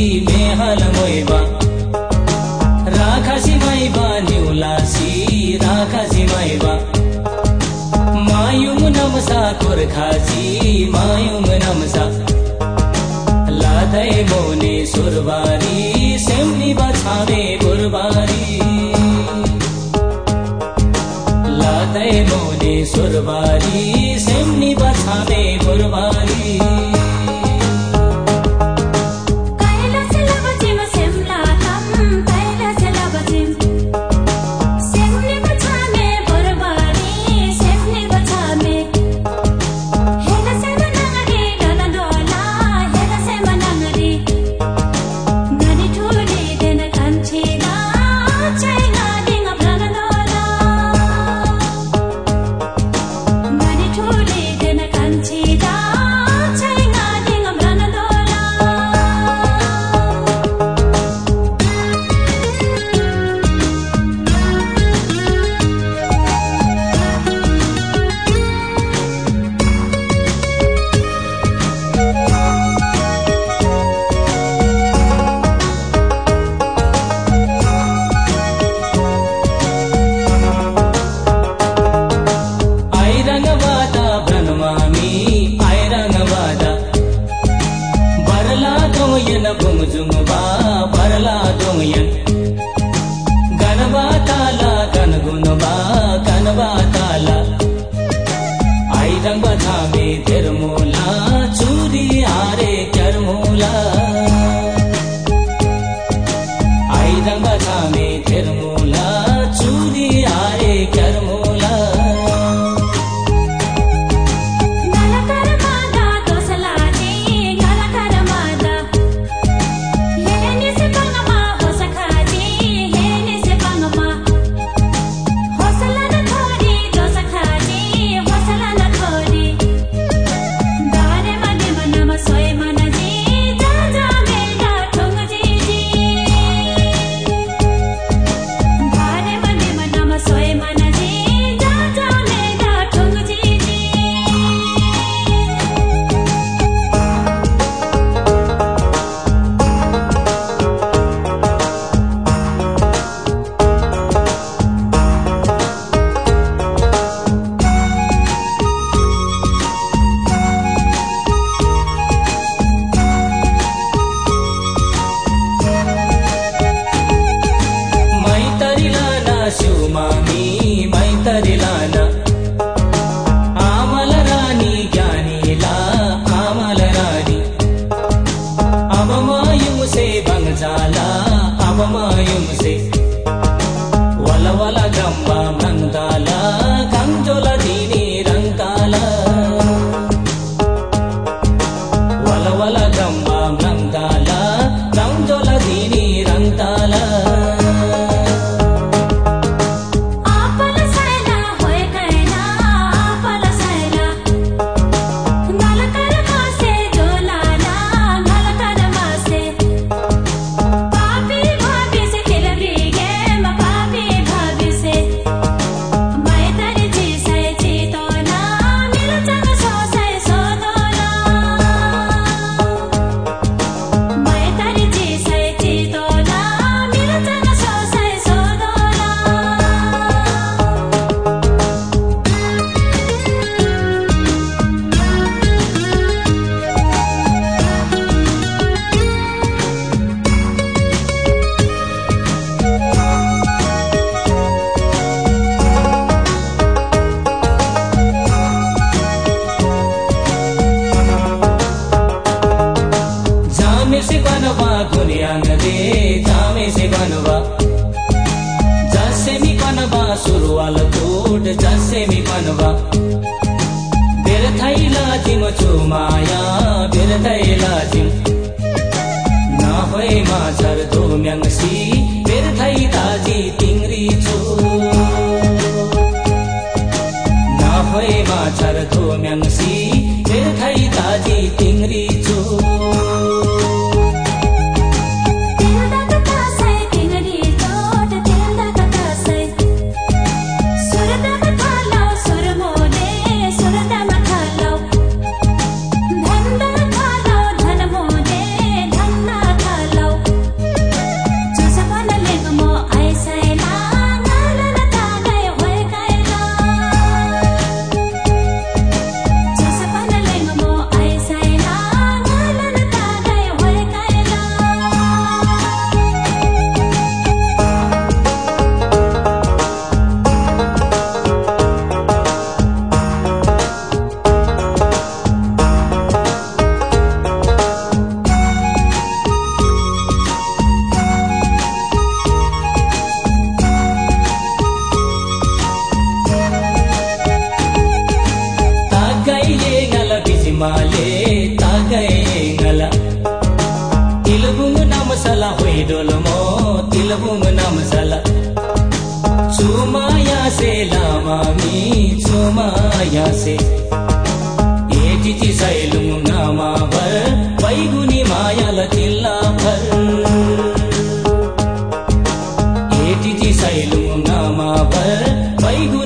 मोइबा राखासी माइबा निउलासी राखासी माइबा मायुङ नमसा गोर्खाजी मायुङ नमसा। लादै मोने सुरबारी दोयन बुमजुम बा परला दोयन गनबा ताला गन गुन बा कनबा ताला आई रंग बधा में तेर मोला सुरुवाल कोट चसेमी मनवा बेर्थै लाजिम छु माया बेर्थै लाजिम। नहोइ माझर दोम्याङसी बेर्थै ताजी तिङ्री छु नहोइ माझर दोम्याङसी बेर्थै ताजी ಹಿಮಾಲೇ ತಾಗೇಂಗಲ ತಿಲುಗುಂಗು ನಮಸಲ ಹೊಯ್ದೊಲಮೋ ತಿಲುಗುಂಗು ನಮಸಲ ಚುಮಾಯಾಸೆ ಲಾಮಾಮಿ ಚುಮಾಯಾಸೆ ಏಜಿಚಿ ಸೈಲು ನಾಮಾ ಭರ್ ಪೈಗುನಿ ಮಾಯಲ ತಿಲ್ಲಾ ಭರ್ ಏಜಿಚಿ ಸೈಲು ನಾಮಾ ಭರ್ ಪೈಗು